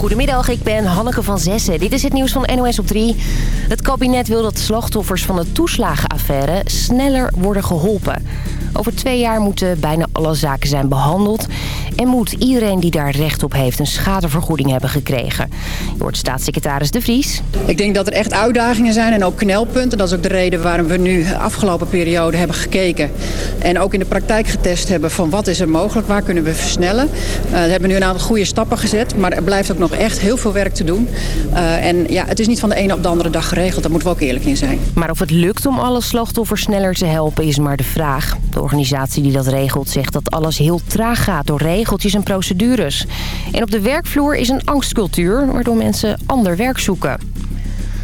Goedemiddag, ik ben Hanneke van Zessen. Dit is het nieuws van NOS op 3. Het kabinet wil dat slachtoffers van de toeslagenaffaire sneller worden geholpen. Over twee jaar moeten bijna alle zaken zijn behandeld... en moet iedereen die daar recht op heeft een schadevergoeding hebben gekregen. Je hoort staatssecretaris De Vries. Ik denk dat er echt uitdagingen zijn en ook knelpunten. Dat is ook de reden waarom we nu de afgelopen periode hebben gekeken... en ook in de praktijk getest hebben van wat is er mogelijk, waar kunnen we versnellen. Uh, we hebben nu een aantal goede stappen gezet, maar er blijft ook nog echt heel veel werk te doen. Uh, en ja, het is niet van de ene op de andere dag geregeld, daar moeten we ook eerlijk in zijn. Maar of het lukt om alle slachtoffers sneller te helpen is maar de vraag. De organisatie die dat regelt zegt dat alles heel traag gaat door regeltjes en procedures. En op de werkvloer is een angstcultuur waardoor mensen ander werk zoeken.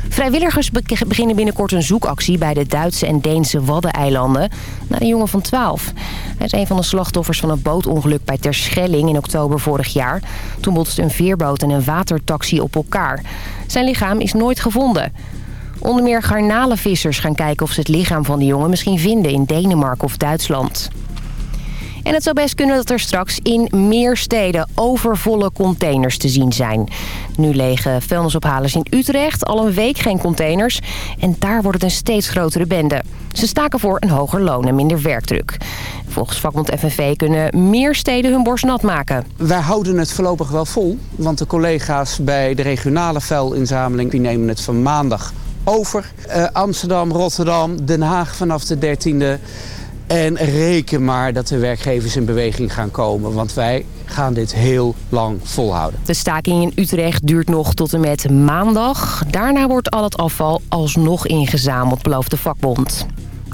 Vrijwilligers beginnen binnenkort een zoekactie bij de Duitse en Deense Waddeneilanden naar een jongen van 12. Hij is een van de slachtoffers van een bootongeluk bij Terschelling in oktober vorig jaar. Toen botsten een veerboot en een watertaxi op elkaar. Zijn lichaam is nooit gevonden. Onder meer garnalenvissers gaan kijken of ze het lichaam van de jongen misschien vinden in Denemarken of Duitsland. En het zou best kunnen dat er straks in meer steden overvolle containers te zien zijn. Nu legen vuilnisophalers in Utrecht al een week geen containers. En daar wordt het een steeds grotere bende. Ze staken voor een hoger loon en minder werkdruk. Volgens vakbond FNV kunnen meer steden hun borst nat maken. Wij houden het voorlopig wel vol. Want de collega's bij de regionale vuilinzameling nemen het van maandag over. Uh, Amsterdam, Rotterdam, Den Haag vanaf de 13e. En reken maar dat de werkgevers in beweging gaan komen. Want wij gaan dit heel lang volhouden. De staking in Utrecht duurt nog tot en met maandag. Daarna wordt al het afval alsnog ingezameld, belooft de vakbond.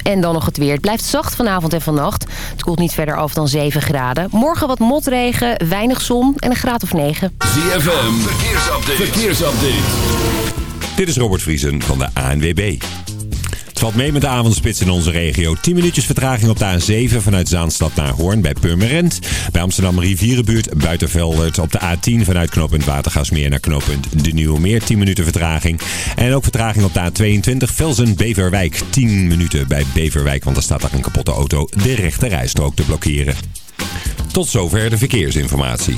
En dan nog het weer. Het blijft zacht vanavond en vannacht. Het koelt niet verder af dan 7 graden. Morgen wat motregen, weinig zon en een graad of 9. ZFM, verkeersupdate. verkeersupdate. Dit is Robert Vriesen van de ANWB. Het valt mee met de avondspits in onze regio. 10 minuutjes vertraging op de A7 vanuit Zaanstad naar Hoorn bij Purmerend. Bij Amsterdam Rivierenbuurt Buitenveldert op de A10 vanuit knooppunt Watergasmeer naar knooppunt De Nieuwe Meer. 10 minuten vertraging. En ook vertraging op de A22 Velzen-Beverwijk. 10 minuten bij Beverwijk, want er staat daar een kapotte auto de rechte rijstrook te blokkeren. Tot zover de verkeersinformatie.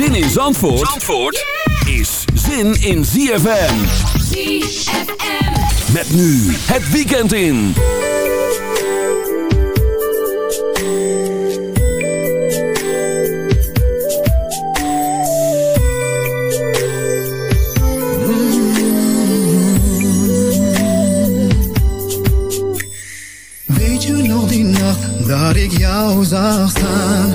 Zin in Zandvoort, Zandvoort is zin in ZFM. ZFM. Met nu het weekend in. Weet je nog die nacht dat ik jou zag staan?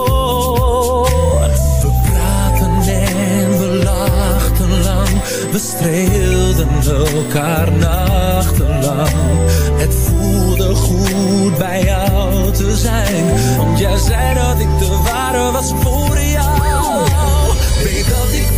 We streelden elkaar nachtenlang. Het voelde goed bij jou te zijn. Want jij zei dat ik de ware was voor ik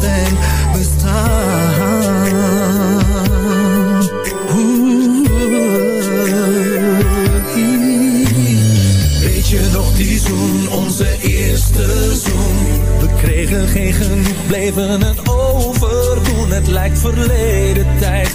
thing Weet je nog die zoen, onze eerste zoen? We kregen geen genoeg, bleven het overdoen. Het lijkt verleden tijd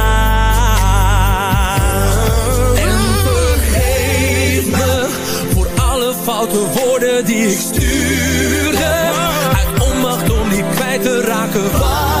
foute woorden die ik stuurde Uit onmacht om niet kwijt te raken.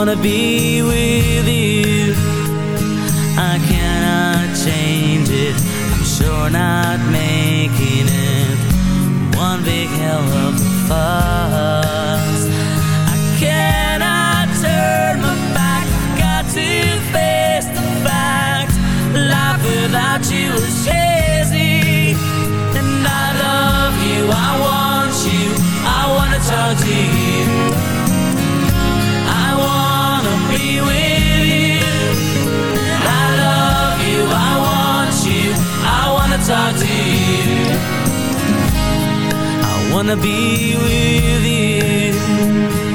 wanna be with you. I cannot change it. I'm sure not making it. One big hell of a fuss. I cannot turn my back. Got to face the fact Life without you is wanna be with you.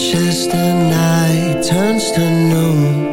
Watches the night turns to noon.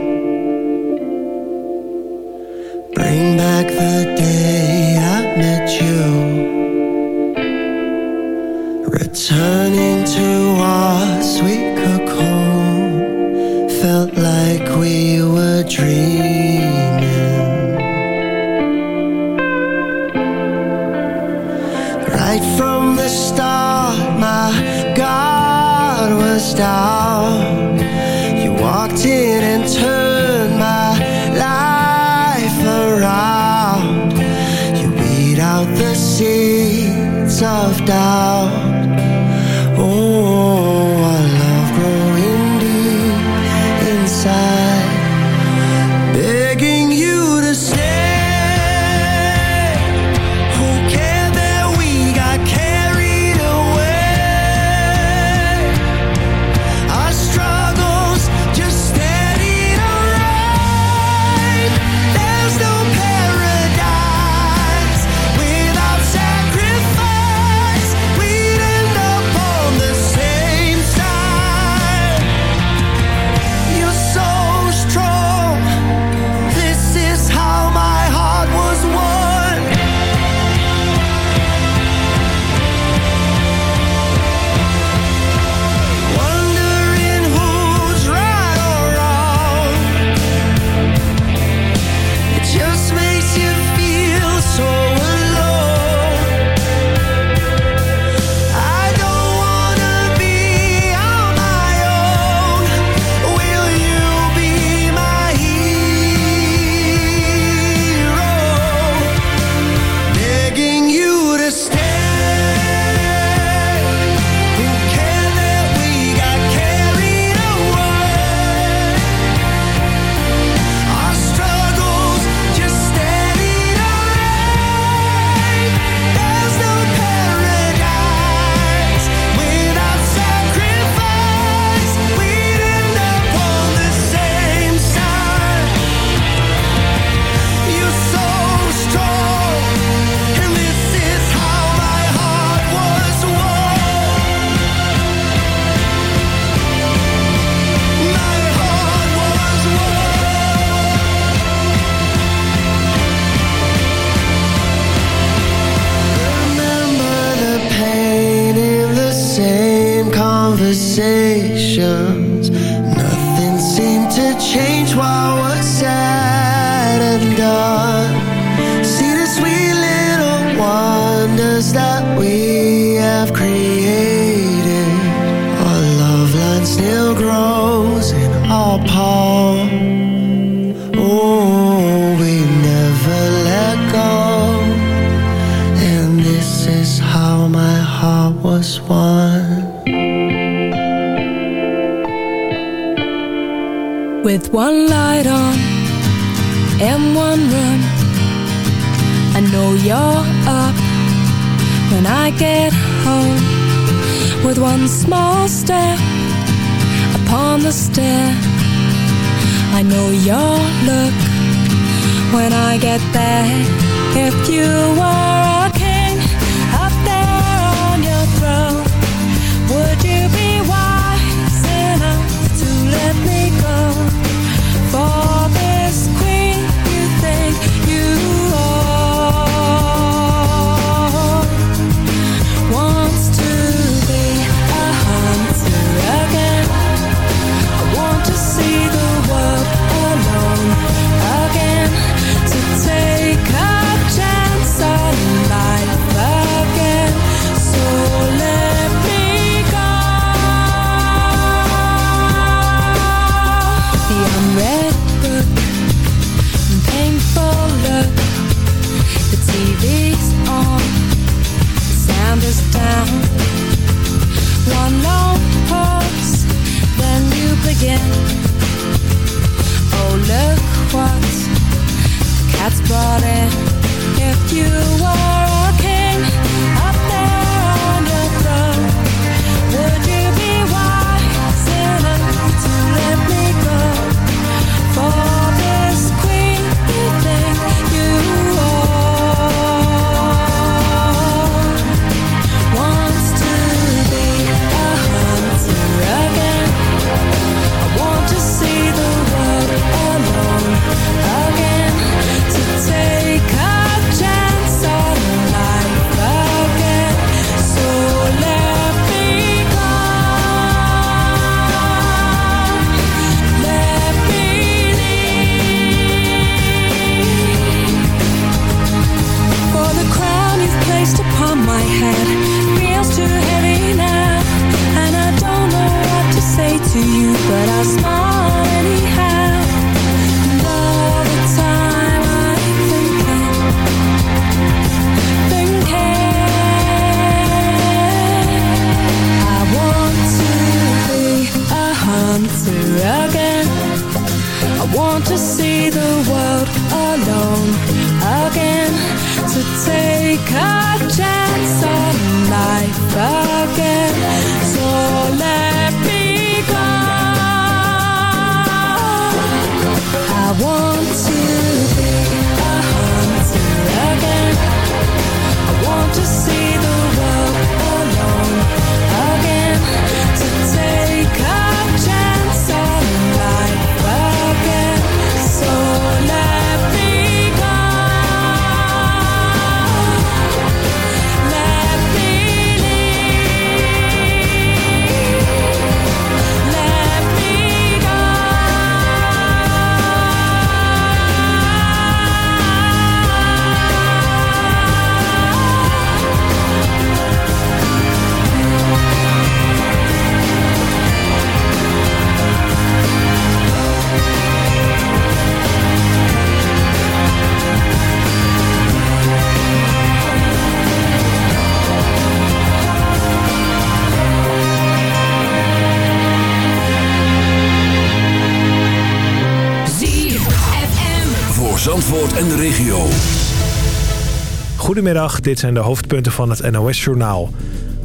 Dit zijn de hoofdpunten van het NOS-journaal.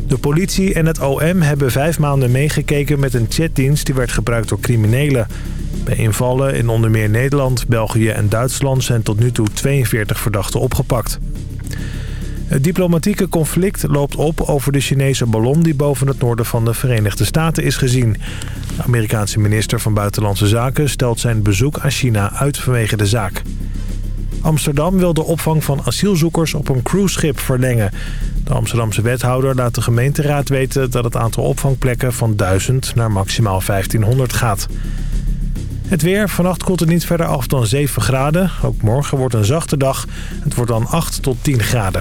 De politie en het OM hebben vijf maanden meegekeken met een chatdienst die werd gebruikt door criminelen. Bij invallen in onder meer Nederland, België en Duitsland zijn tot nu toe 42 verdachten opgepakt. Het diplomatieke conflict loopt op over de Chinese ballon die boven het noorden van de Verenigde Staten is gezien. De Amerikaanse minister van Buitenlandse Zaken stelt zijn bezoek aan China uit vanwege de zaak. Amsterdam wil de opvang van asielzoekers op een cruiseschip verlengen. De Amsterdamse wethouder laat de gemeenteraad weten dat het aantal opvangplekken van 1000 naar maximaal 1500 gaat. Het weer. Vannacht koelt het niet verder af dan 7 graden. Ook morgen wordt een zachte dag. Het wordt dan 8 tot 10 graden.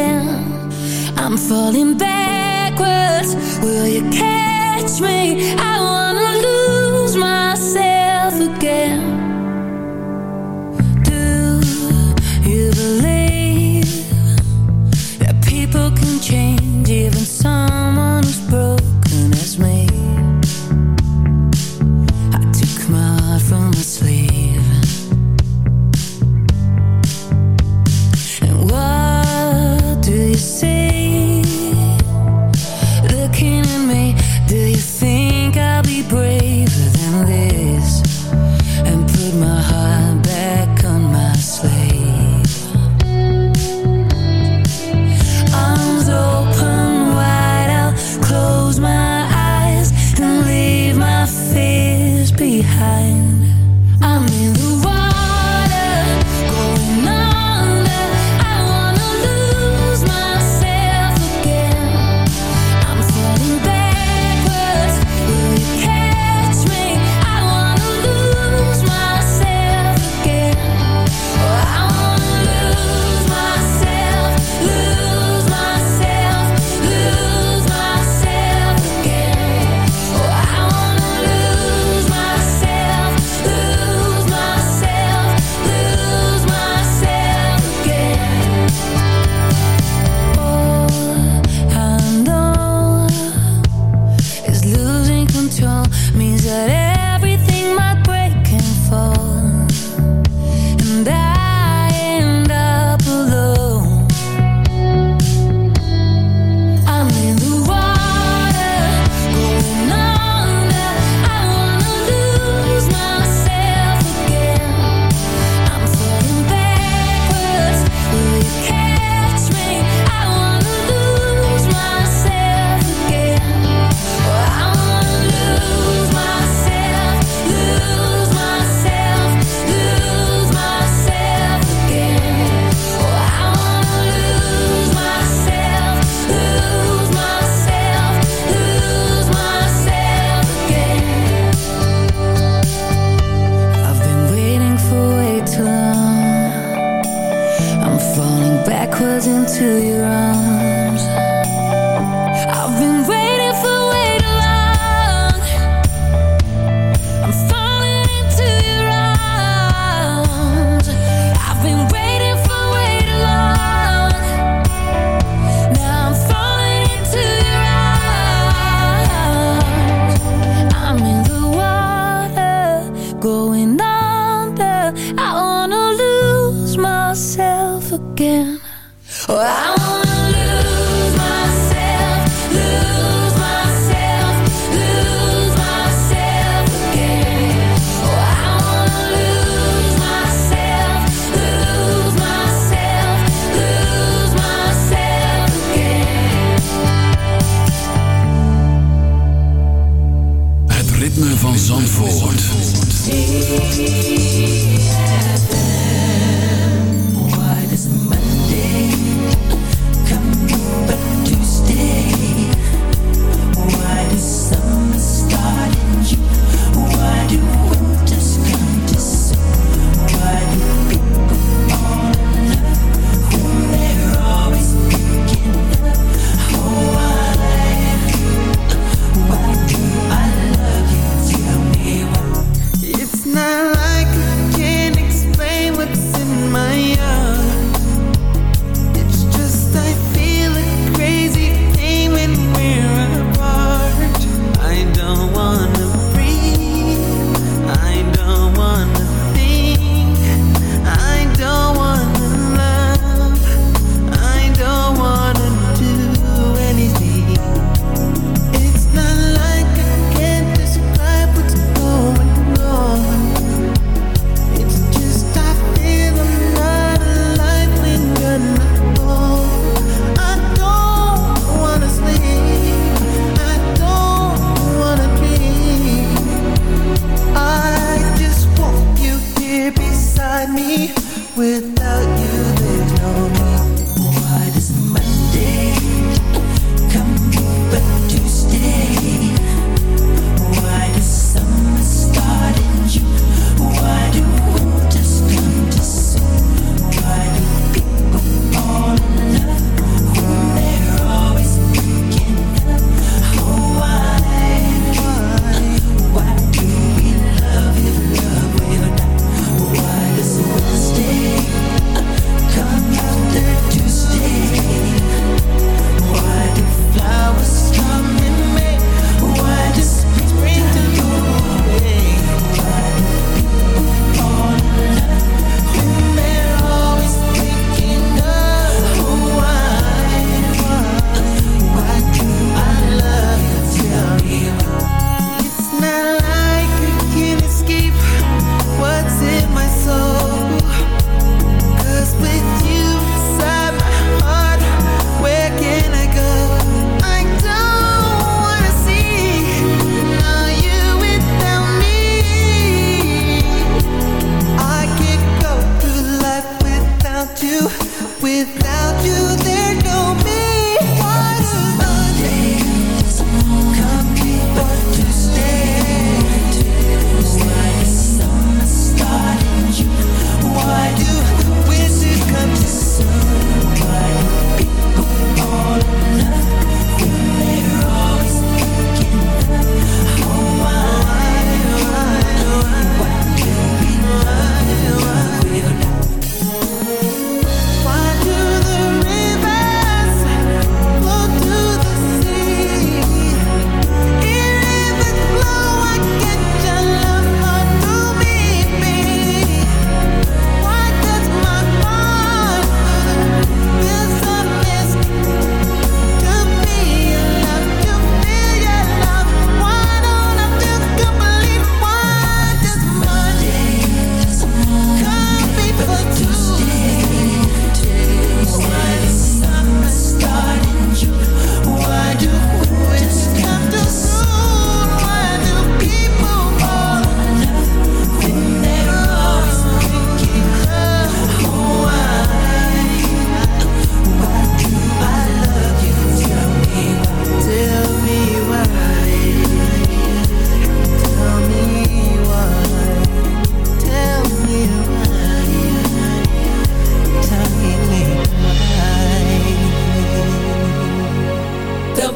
again I'm falling backwards. Will you catch me? I wanna lose myself again.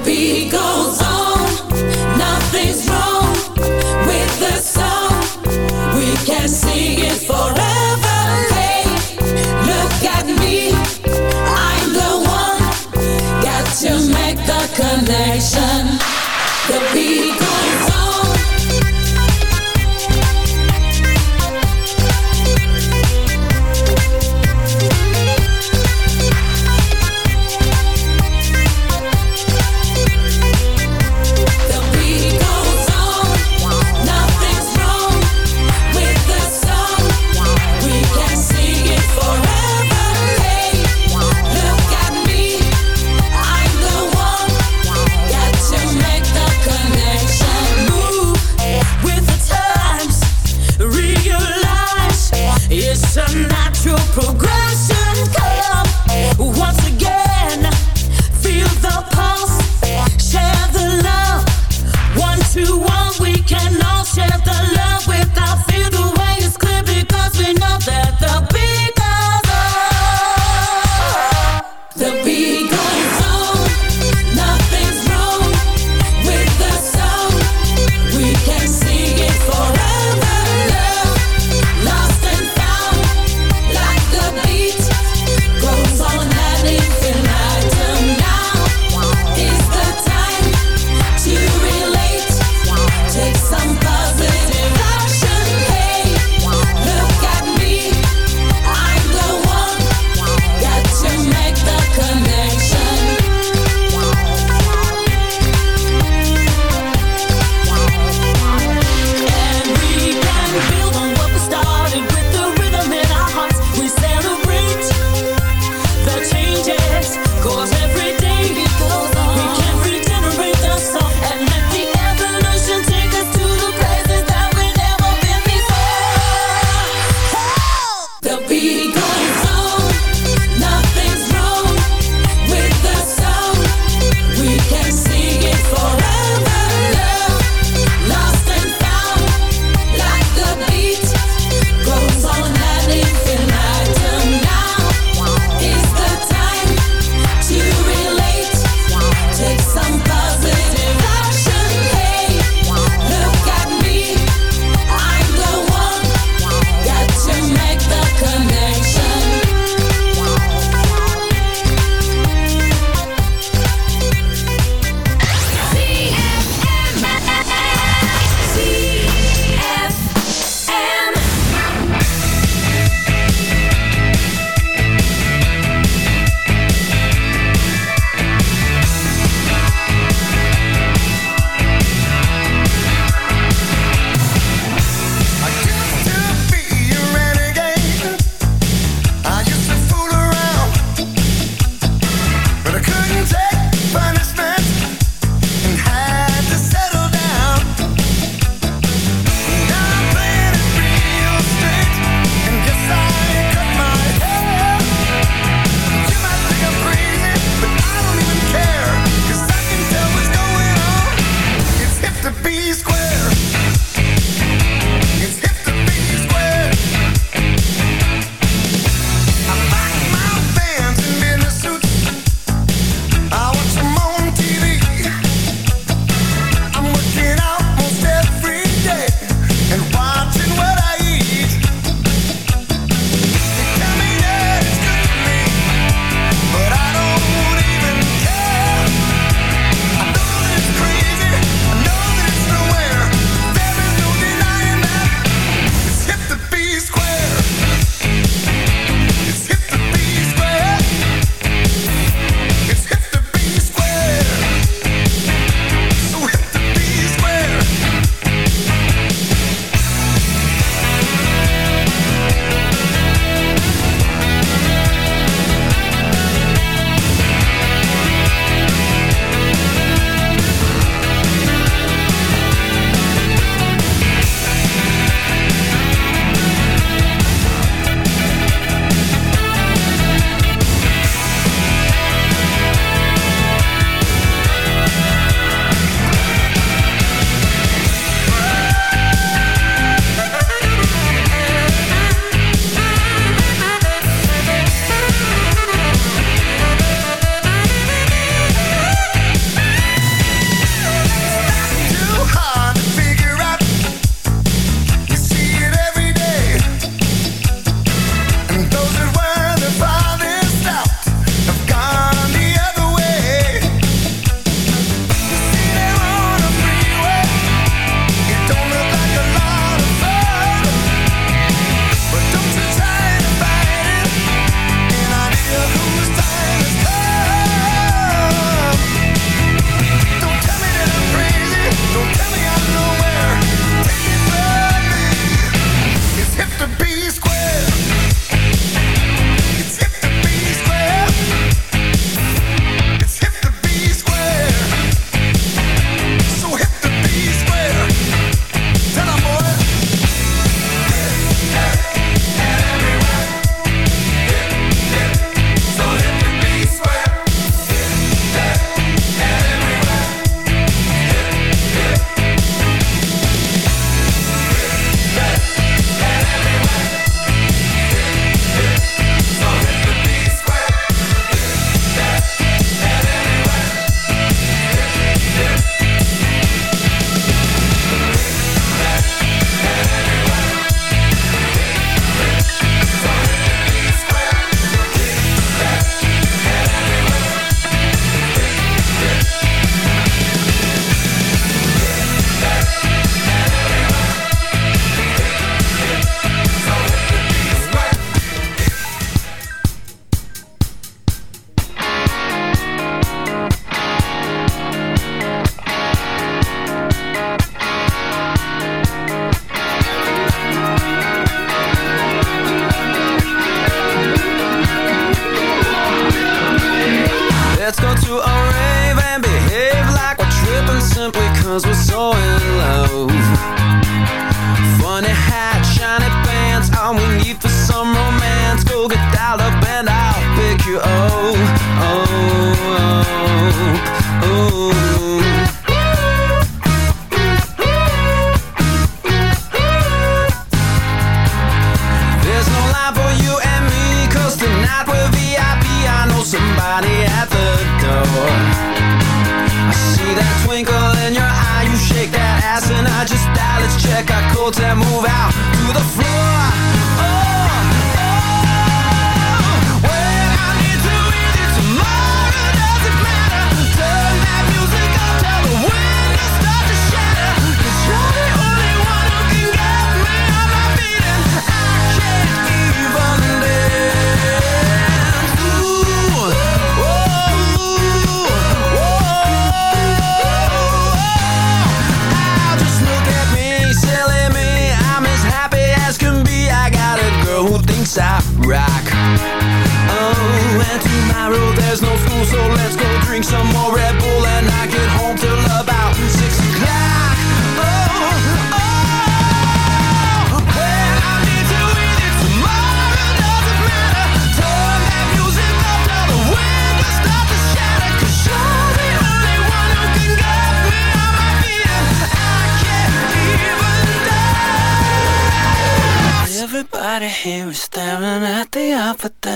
be gone.